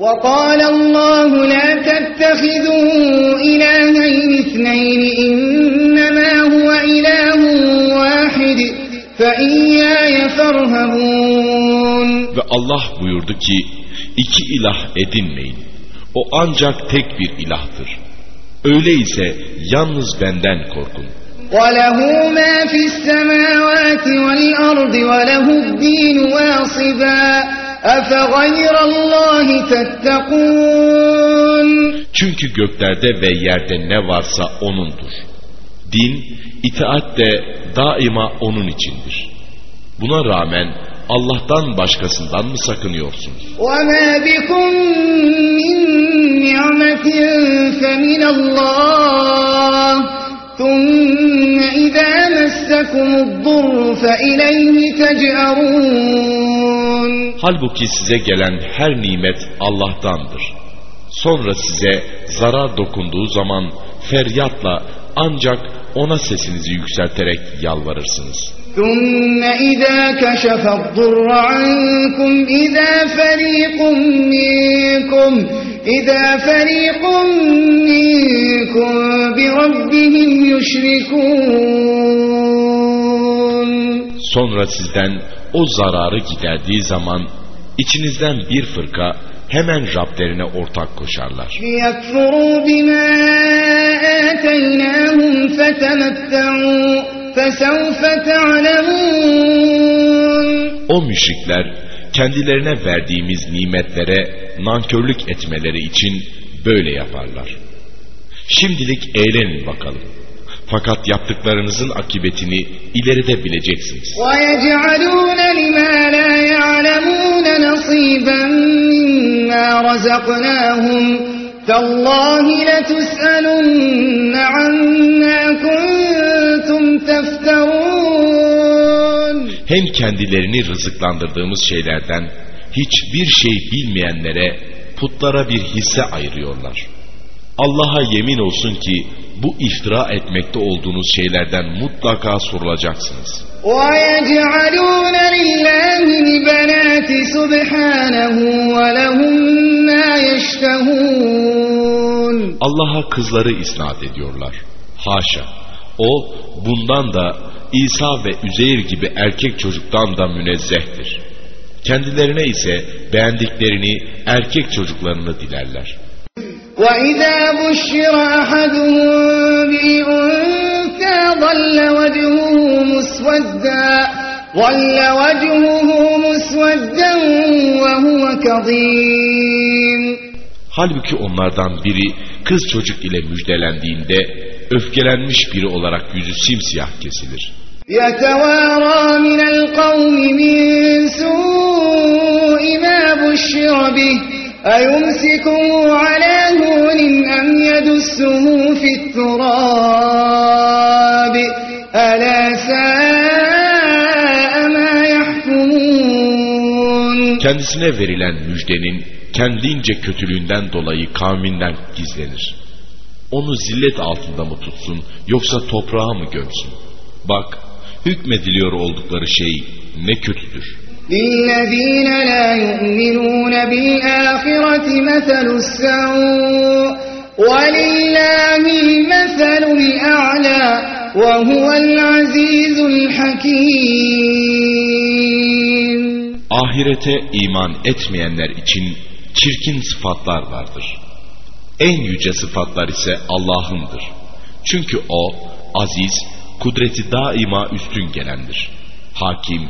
وقال الله لا تتخذوا إلهين اثنين إنما هو إله واحد فإياي فارهبون Ve Allah buyurdu ki iki ilah edinmeyin. O ancak tek bir ilahtır. Öyleyse yalnız benden korkun. وَلَهُ مَا فِي السَّمَاوَاتِ وَالْأَرْضِ وَلَهُ الدِّينُ وَاصِبًا أفغير الله تتقون Çünkü göklerde ve yerde ne varsa O'nundur. Din, itaat de daima O'nun içindir. Buna rağmen Allah'tan başkasından mı sakınıyorsunuz? وما بكم من نعمة فمن الله ثم إذا مسكم الضر فإليه تجأرون Halbuki size gelen her nimet Allah'tandır. Sonra size zarar dokunduğu zaman feryatla ancak O'na sesinizi yükselterek yalvarırsınız. ثم إذا كشف الضر عنكم إذا فريق منكم إذا فريق منكم بربهم يشركون Sonra sizden o zararı giderdiği zaman içinizden bir fırka hemen Rablerine ortak koşarlar. O müşrikler kendilerine verdiğimiz nimetlere nankörlük etmeleri için böyle yaparlar. Şimdilik eğlenin bakalım. Fakat yaptıklarınızın akıbetini ileride bileceksiniz. Hem kendilerini rızıklandırdığımız şeylerden hiçbir şey bilmeyenlere putlara bir hisse ayırıyorlar. Allah'a yemin olsun ki bu iftira etmekte olduğunuz şeylerden mutlaka sorulacaksınız. Allah'a kızları isnat ediyorlar. Haşa! O bundan da İsa ve Üzeyir gibi erkek çocuktan da münezzehtir. Kendilerine ise beğendiklerini erkek çocuklarını dilerler. وإذا بشر أحدهم بالأنثى ظل وجهه مسودا ظل وجهه مسودا وهو كظيم Halbuki onlardan biri kız çocuk ile müjdelendiğinde öfkelenmiş biri olarak yüzü simsiyah kesilir. يتوارى من القوم من سوء ما بشر به أيمسكه على هون أم يدسه في التراب ألا ساء ما يحكمون Kendisine verilen müjdenin kendince kötülüğünden dolayı kavminden gizlenir. Onu zillet altında mı tutsun yoksa toprağa mı gömsün? Bak hükmediliyor oldukları şey ne kötüdür. للذين لا يؤمنون بالآخرة مثل السوء ولله المثل الأعلى وهو العزيز الحكيم Ahirete iman etmeyenler için çirkin sıfatlar vardır. En yüce sıfatlar ise Allah'ındır. Çünkü O aziz, kudreti daima üstün gelendir. Hakim,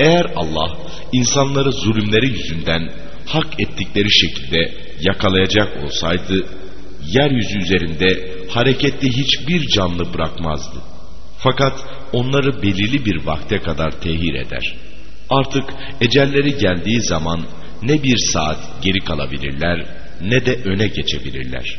eğer Allah insanları zulümleri yüzünden hak ettikleri şekilde yakalayacak olsaydı, yeryüzü üzerinde hareketli hiçbir canlı bırakmazdı. Fakat onları belirli bir vakte kadar tehir eder. Artık ecelleri geldiği zaman ne bir saat geri kalabilirler ne de öne geçebilirler.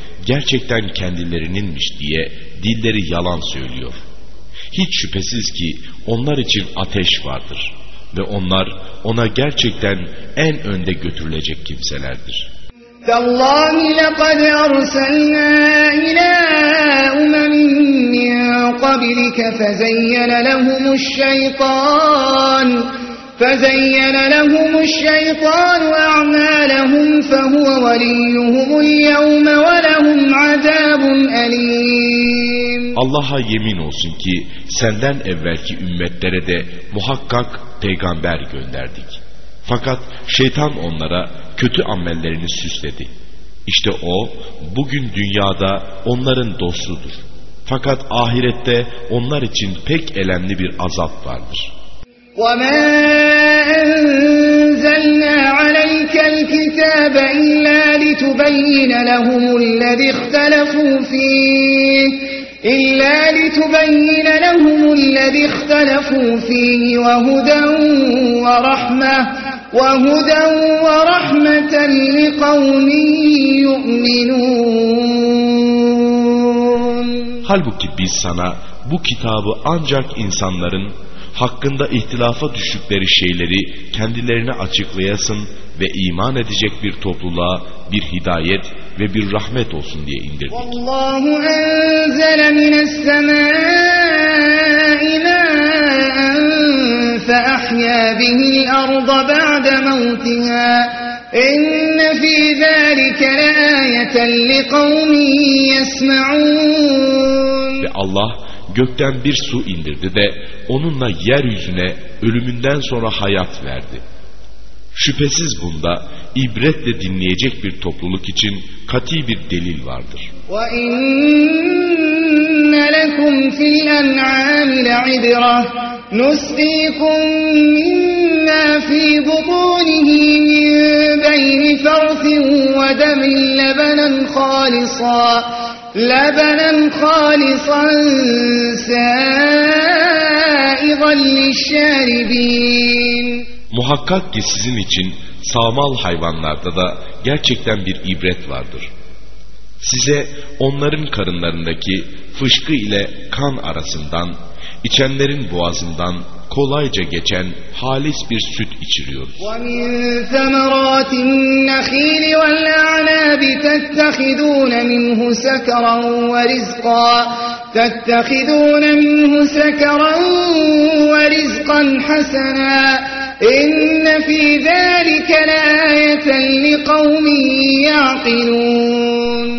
gerçekten kendilerininmiş diye dilleri yalan söylüyor. Hiç şüphesiz ki onlar için ateş vardır ve onlar ona gerçekten en önde götürülecek kimselerdir. تالله لقد أرسلنا إلى أمم من قبلك فزين لهم الشيطان فزين لهم الشيطان أعمالهم فهو وليهم اليوم ولهم عذاب أليم Allah'a yemin olsun ki senden evvelki ümmetlere de muhakkak peygamber gönderdik. Fakat şeytan onlara kötü amellerini süsledi. İşte o bugün dünyada onların dostudur. Fakat ahirette onlar için pek elemli bir azap vardır.'' وما أنزلنا عليك الكتاب إلا لتبين لهم الذي اختلفوا فيه. إلا لتبين لهم الذي اختلفوا فيه وهدى ورحمة وهدى ورحمة لقوم يؤمنون. Halbuki biz sana bu kitabı ancak insanların hakkında ihtilafa düştükleri şeyleri kendilerine açıklayasın ve iman edecek bir topluluğa bir hidayet ve bir rahmet olsun diye indirdik. Allahu enzele mine's-semâi mâ'en fe'ahyâ bihil arda ba'de mevtihâ İnne fî zâlike leâyeten liqavmin yesma'ûn Ve Allah gökten bir su indirdi de onunla yeryüzüne ölümünden sonra hayat verdi. Şüphesiz bunda ibretle dinleyecek bir topluluk için kati bir delil vardır. وَإِنَّ لَكُمْ فِي الْأَنْعَامِ لَعِبْرَةً نُسْقِيكُم مِّمَّا فِي بُطُونِهِ مِن بَيْنِ فَرْثٍ وَدَمٍ لَّبَنًا خَالِصًا لَبَنًا خَالِصًا سَائِغًا لِّلشَّارِبِينَ Muhakkak ki sizin için sağmal hayvanlarda da gerçekten bir ibret vardır. Size onların karınlarındaki fışkı ile kan arasından, İçenlerin boğazından kolayca geçen halis bir süt içiriyoruz.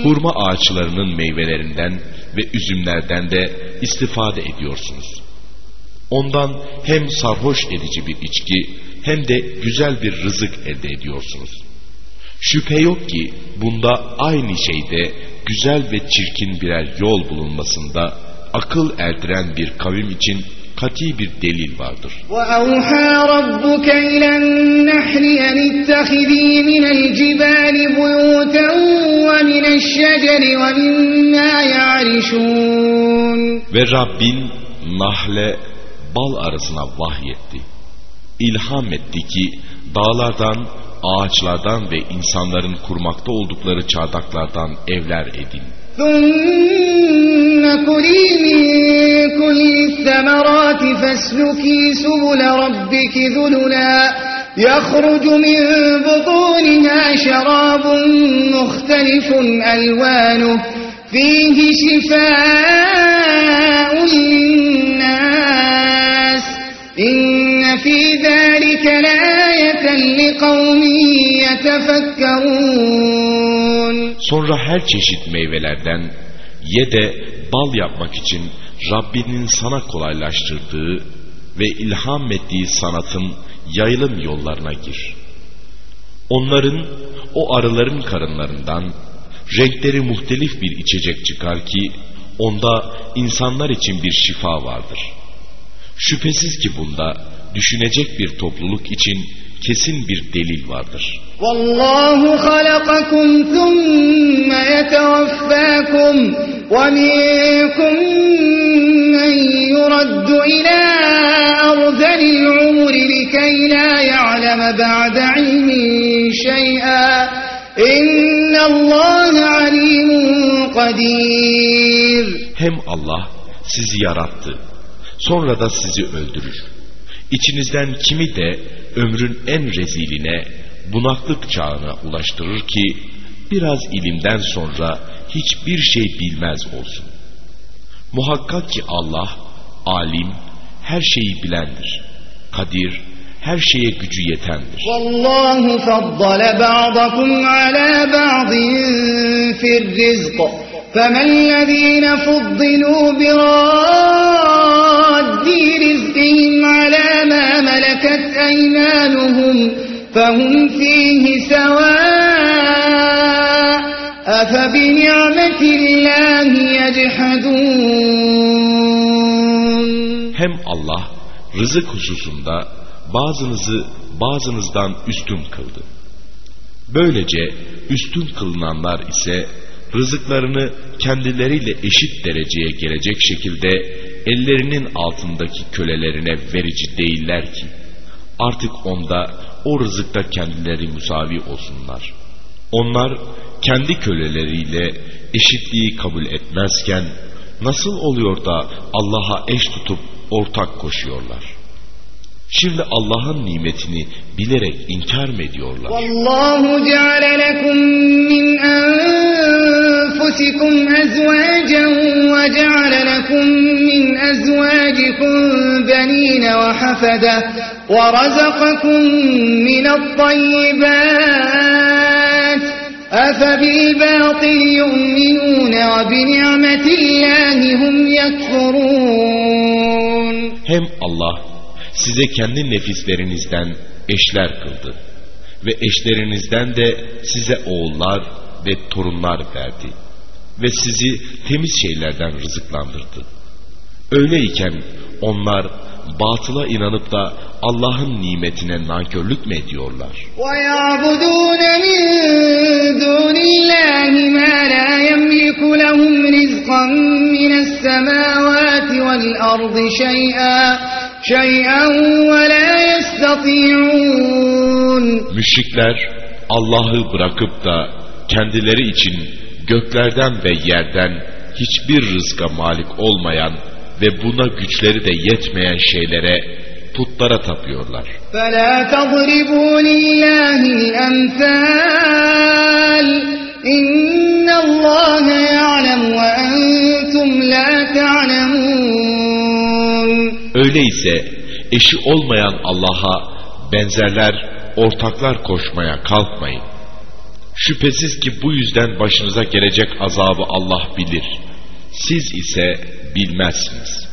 Hurma ağaçlarının meyvelerinden ve üzümlerden de istifade ediyorsunuz. Ondan hem sarhoş edici bir içki hem de güzel bir rızık elde ediyorsunuz. Şüphe yok ki bunda aynı şeyde güzel ve çirkin birer yol bulunmasında akıl erdiren bir kavim için kati bir delil vardır. وَأَوْحَى رَبُّكَ إِلَى النَّحْلِ أَنِ اتَّخِذِي مِنَ الْجِبَالِ بُيُوتًا وَمِنَ الشَّجَرِ وَمِمَّا يَعْرِشُونَ Ve Rabbin Nahle bal arasına vahyetti. İlham etti ki dağlardan, ağaçlardan ve insanların kurmakta oldukları çardaklardan evler edin. ثُمَّ كُلِي مِن كُلِّ الثَّمَرَاتِ فَاسْلُكِي سُبُلَ رَبِّكِ ذُلُلًا يَخْرُجُ مِن بُطُونِهَا شَرَابٌ مُخْتَلِفٌ أَلْوَانُهُ فِيهِ شِفَاءٌ لِّلنَّاسِ إِنَّ فِي ذَلِكَ لَآيَةً لِقَوْمٍ يَتَفَكَّرُونَ Sonra her çeşit meyvelerden ye de bal yapmak için Rabbinin sana kolaylaştırdığı ve ilham ettiği sanatın yayılım yollarına gir. Onların, o arıların karınlarından renkleri muhtelif bir içecek çıkar ki onda insanlar için bir şifa vardır. Şüphesiz ki bunda düşünecek bir topluluk için kesin bir delil vardır. Vallahu halakakum thumma yetevaffakum ve minkum men yuraddu ila arzalil umri likey la ya'leme ba'de ilmin şey'a innallâhe alimun kadir. Hem Allah sizi yarattı, sonra da sizi öldürür. İçinizden kimi de ömrün en reziline, bunaklık çağına ulaştırır ki biraz ilimden sonra hiçbir şey bilmez olsun. Muhakkak ki Allah alim, her şeyi bilendir. Kadir, her şeye gücü yetendir. Vallahu faddale ba'dakum ala ba'din fir rizq. Femellezine fuddilu bi raddi rizqihim ala ma meleket eynanuhum fehum fihi sevâ. Efe bi ni'metillahi yechadun. Hem Allah rızık hususunda bazınızı bazınızdan üstün kıldı. Böylece üstün kılınanlar ise rızıklarını kendileriyle eşit dereceye gelecek şekilde ellerinin altındaki kölelerine verici değiller ki artık onda o rızıkta kendileri musavi olsunlar. Onlar kendi köleleriyle eşitliği kabul etmezken nasıl oluyor da Allah'a eş tutup ortak koşuyorlar?'' Şimdi Allah'ın nimetini bilerek inkar mı ediyorlar? Vallahu ceale lekum min enfusikum ezvacen ve ceale lekum min ezvacikum benine ve hafede ve razakakum minat-tayyibat أفبالباطل يؤمنون وبنعمة الله هم يكفرون Hem Allah size kendi nefislerinizden eşler kıldı ve eşlerinizden de size oğullar ve torunlar verdi ve sizi temiz şeylerden rızıklandırdı. Öyleyken onlar batıla inanıp da Allah'ın nimetine nankörlük mü ediyorlar? وَيَعْبُدُونَ شيئا ولا يستطيعون Müşrikler Allah'ı bırakıp da kendileri için göklerden ve yerden hiçbir rızka malik olmayan ve buna güçleri de yetmeyen şeylere putlara tapıyorlar. فَلَا تَضْرِبُوا لِلّٰهِ الْأَمْثَالِ Öyleyse eşi olmayan Allah'a benzerler, ortaklar koşmaya kalkmayın. Şüphesiz ki bu yüzden başınıza gelecek azabı Allah bilir. Siz ise bilmezsiniz.''